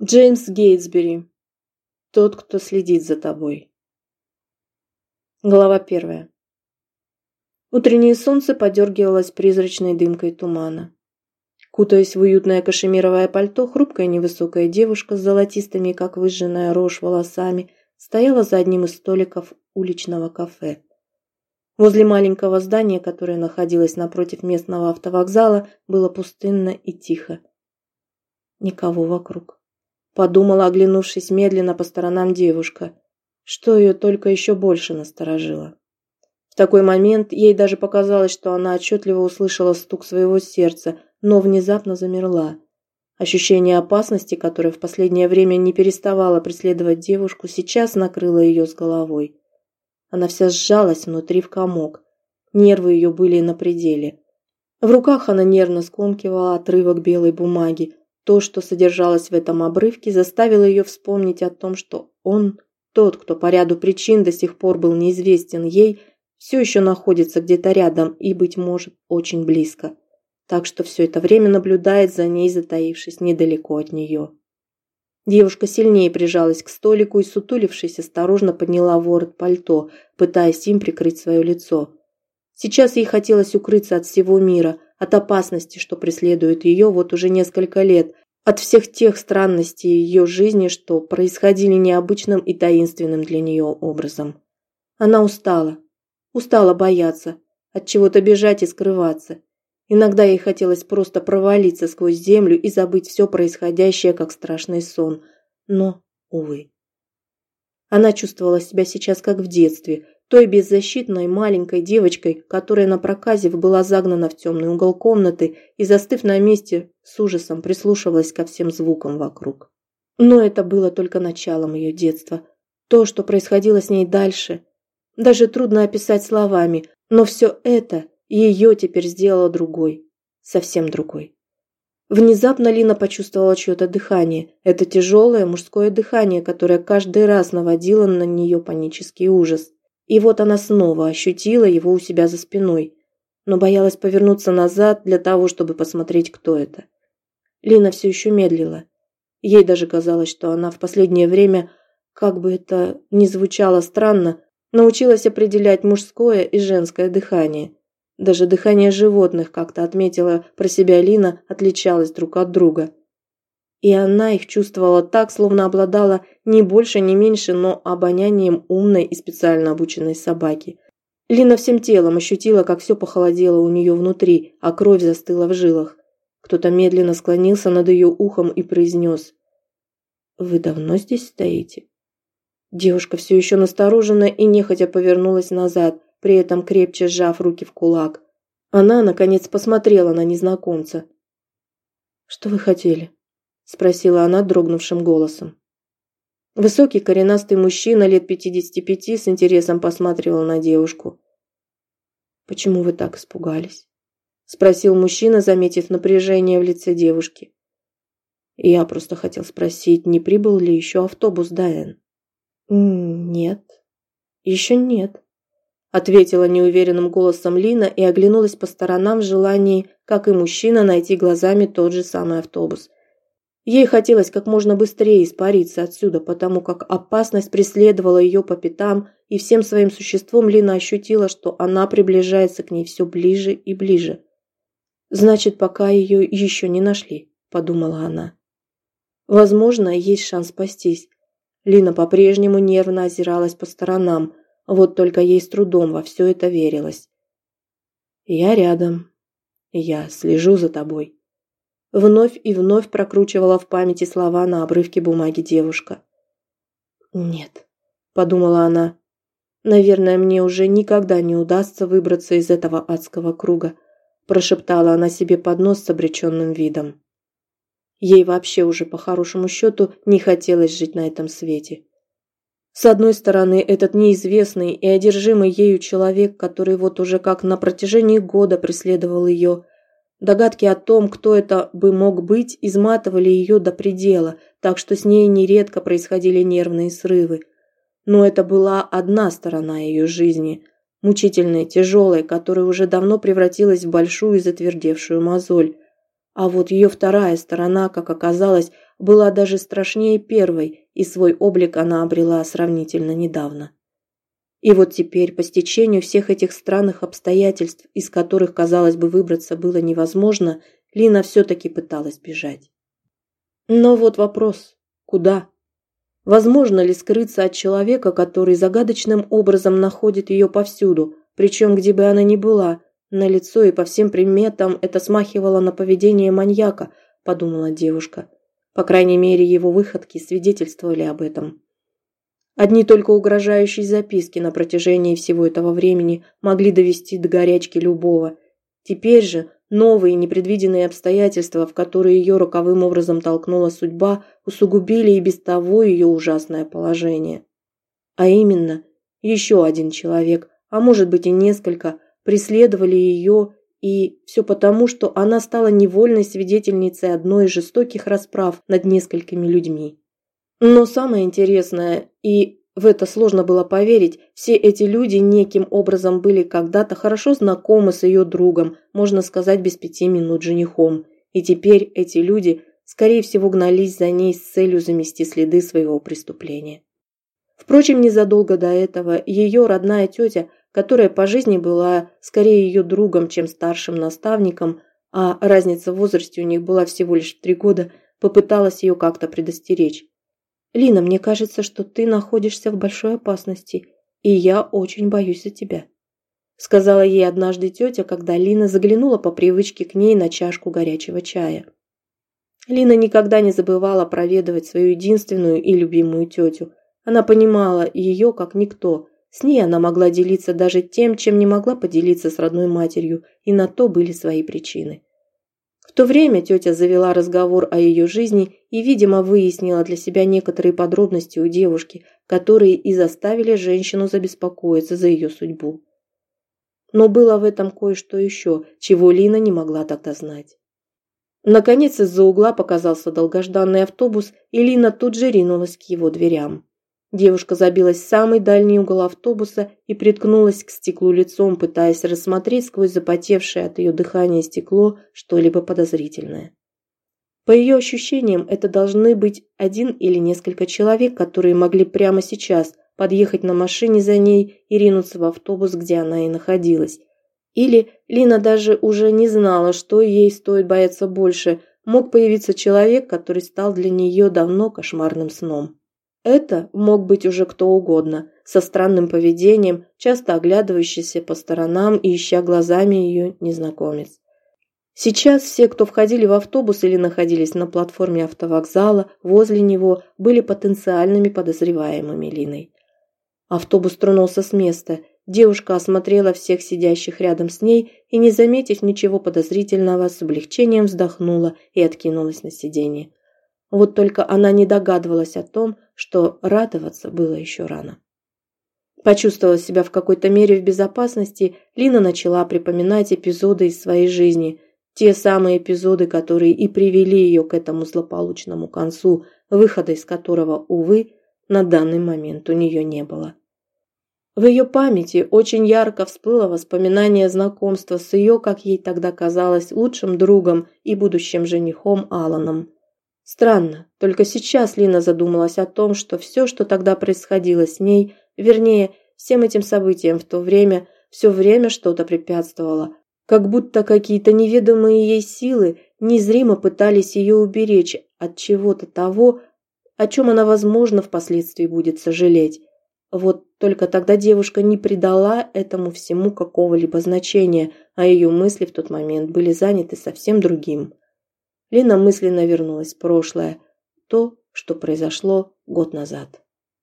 Джеймс Гейтсбери. Тот, кто следит за тобой. Глава первая. Утреннее солнце подергивалось призрачной дымкой тумана. Кутаясь в уютное кашемировое пальто, хрупкая невысокая девушка с золотистыми, как выжженная рожь, волосами стояла за одним из столиков уличного кафе. Возле маленького здания, которое находилось напротив местного автовокзала, было пустынно и тихо. Никого вокруг подумала, оглянувшись медленно по сторонам девушка, что ее только еще больше насторожило. В такой момент ей даже показалось, что она отчетливо услышала стук своего сердца, но внезапно замерла. Ощущение опасности, которое в последнее время не переставало преследовать девушку, сейчас накрыло ее с головой. Она вся сжалась внутри в комок. Нервы ее были на пределе. В руках она нервно скомкивала отрывок белой бумаги, то, что содержалось в этом обрывке, заставило ее вспомнить о том, что он, тот, кто по ряду причин до сих пор был неизвестен ей, все еще находится где-то рядом и, быть может, очень близко. Так что все это время наблюдает за ней, затаившись недалеко от нее. Девушка сильнее прижалась к столику и, сутулившись, осторожно подняла ворот пальто, пытаясь им прикрыть свое лицо. Сейчас ей хотелось укрыться от всего мира – от опасности, что преследует ее вот уже несколько лет, от всех тех странностей ее жизни, что происходили необычным и таинственным для нее образом. Она устала. Устала бояться, от чего-то бежать и скрываться. Иногда ей хотелось просто провалиться сквозь землю и забыть все происходящее, как страшный сон. Но, увы. Она чувствовала себя сейчас как в детстве, той беззащитной маленькой девочкой, которая на проказе была загнана в темный угол комнаты и, застыв на месте, с ужасом прислушивалась ко всем звукам вокруг. Но это было только началом ее детства. То, что происходило с ней дальше, даже трудно описать словами, но все это ее теперь сделало другой, совсем другой. Внезапно Лина почувствовала чье-то дыхание. Это тяжелое мужское дыхание, которое каждый раз наводило на нее панический ужас. И вот она снова ощутила его у себя за спиной, но боялась повернуться назад для того, чтобы посмотреть, кто это. Лина все еще медлила. Ей даже казалось, что она в последнее время, как бы это ни звучало странно, научилась определять мужское и женское дыхание. Даже дыхание животных, как-то отметила про себя Лина, отличалось друг от друга. И она их чувствовала так, словно обладала не больше, не меньше, но обонянием умной и специально обученной собаки. Лина всем телом ощутила, как все похолодело у нее внутри, а кровь застыла в жилах. Кто-то медленно склонился над ее ухом и произнес «Вы давно здесь стоите?» Девушка все еще настороженно и нехотя повернулась назад, при этом крепче сжав руки в кулак. Она, наконец, посмотрела на незнакомца. «Что вы хотели?» Спросила она дрогнувшим голосом. Высокий коренастый мужчина лет пятидесяти пяти с интересом посматривал на девушку. «Почему вы так испугались?» спросил мужчина, заметив напряжение в лице девушки. Я просто хотел спросить, не прибыл ли еще автобус Дайен. «Нет, еще нет», ответила неуверенным голосом Лина и оглянулась по сторонам в желании, как и мужчина, найти глазами тот же самый автобус. Ей хотелось как можно быстрее испариться отсюда, потому как опасность преследовала ее по пятам, и всем своим существом Лина ощутила, что она приближается к ней все ближе и ближе. «Значит, пока ее еще не нашли», – подумала она. «Возможно, есть шанс спастись». Лина по-прежнему нервно озиралась по сторонам, вот только ей с трудом во все это верилось. «Я рядом. Я слежу за тобой», Вновь и вновь прокручивала в памяти слова на обрывке бумаги девушка. «Нет», – подумала она, – «наверное, мне уже никогда не удастся выбраться из этого адского круга», – прошептала она себе под нос с обреченным видом. Ей вообще уже, по хорошему счету, не хотелось жить на этом свете. С одной стороны, этот неизвестный и одержимый ею человек, который вот уже как на протяжении года преследовал ее – Догадки о том, кто это бы мог быть, изматывали ее до предела, так что с ней нередко происходили нервные срывы. Но это была одна сторона ее жизни, мучительная, тяжелая, которая уже давно превратилась в большую затвердевшую мозоль. А вот ее вторая сторона, как оказалось, была даже страшнее первой, и свой облик она обрела сравнительно недавно. И вот теперь, по стечению всех этих странных обстоятельств, из которых, казалось бы, выбраться было невозможно, Лина все-таки пыталась бежать. Но вот вопрос – куда? Возможно ли скрыться от человека, который загадочным образом находит ее повсюду, причем где бы она ни была, на лицо и по всем приметам это смахивало на поведение маньяка, подумала девушка. По крайней мере, его выходки свидетельствовали об этом. Одни только угрожающие записки на протяжении всего этого времени могли довести до горячки любого. Теперь же новые непредвиденные обстоятельства, в которые ее роковым образом толкнула судьба, усугубили и без того ее ужасное положение. А именно, еще один человек, а может быть и несколько, преследовали ее, и все потому, что она стала невольной свидетельницей одной из жестоких расправ над несколькими людьми. Но самое интересное, и в это сложно было поверить, все эти люди неким образом были когда-то хорошо знакомы с ее другом, можно сказать, без пяти минут женихом. И теперь эти люди, скорее всего, гнались за ней с целью замести следы своего преступления. Впрочем, незадолго до этого ее родная тетя, которая по жизни была скорее ее другом, чем старшим наставником, а разница в возрасте у них была всего лишь три года, попыталась ее как-то предостеречь. «Лина, мне кажется, что ты находишься в большой опасности, и я очень боюсь за тебя», сказала ей однажды тетя, когда Лина заглянула по привычке к ней на чашку горячего чая. Лина никогда не забывала проведывать свою единственную и любимую тетю. Она понимала ее как никто. С ней она могла делиться даже тем, чем не могла поделиться с родной матерью, и на то были свои причины. То время тетя завела разговор о ее жизни и, видимо, выяснила для себя некоторые подробности у девушки, которые и заставили женщину забеспокоиться за ее судьбу. Но было в этом кое-что еще, чего Лина не могла тогда знать. Наконец из-за угла показался долгожданный автобус, и Лина тут же ринулась к его дверям. Девушка забилась в самый дальний угол автобуса и приткнулась к стеклу лицом, пытаясь рассмотреть сквозь запотевшее от ее дыхания стекло что-либо подозрительное. По ее ощущениям, это должны быть один или несколько человек, которые могли прямо сейчас подъехать на машине за ней и ринуться в автобус, где она и находилась. Или Лина даже уже не знала, что ей стоит бояться больше, мог появиться человек, который стал для нее давно кошмарным сном. Это мог быть уже кто угодно, со странным поведением, часто оглядывающийся по сторонам и ища глазами ее незнакомец. Сейчас все, кто входили в автобус или находились на платформе автовокзала, возле него, были потенциальными подозреваемыми Линой. Автобус тронулся с места. Девушка осмотрела всех сидящих рядом с ней и, не заметив ничего подозрительного, с облегчением вздохнула и откинулась на сиденье. Вот только она не догадывалась о том, что радоваться было еще рано. Почувствовав себя в какой-то мере в безопасности, Лина начала припоминать эпизоды из своей жизни, те самые эпизоды, которые и привели ее к этому злополучному концу, выхода из которого, увы, на данный момент у нее не было. В ее памяти очень ярко всплыло воспоминание знакомства с ее, как ей тогда казалось, лучшим другом и будущим женихом Аланом. Странно, только сейчас Лина задумалась о том, что все, что тогда происходило с ней, вернее, всем этим событиям в то время, все время что-то препятствовало, как будто какие-то неведомые ей силы незримо пытались ее уберечь от чего-то того, о чем она, возможно, впоследствии будет сожалеть. Вот только тогда девушка не придала этому всему какого-либо значения, а ее мысли в тот момент были заняты совсем другим. Лина мысленно вернулась в прошлое, то, что произошло год назад.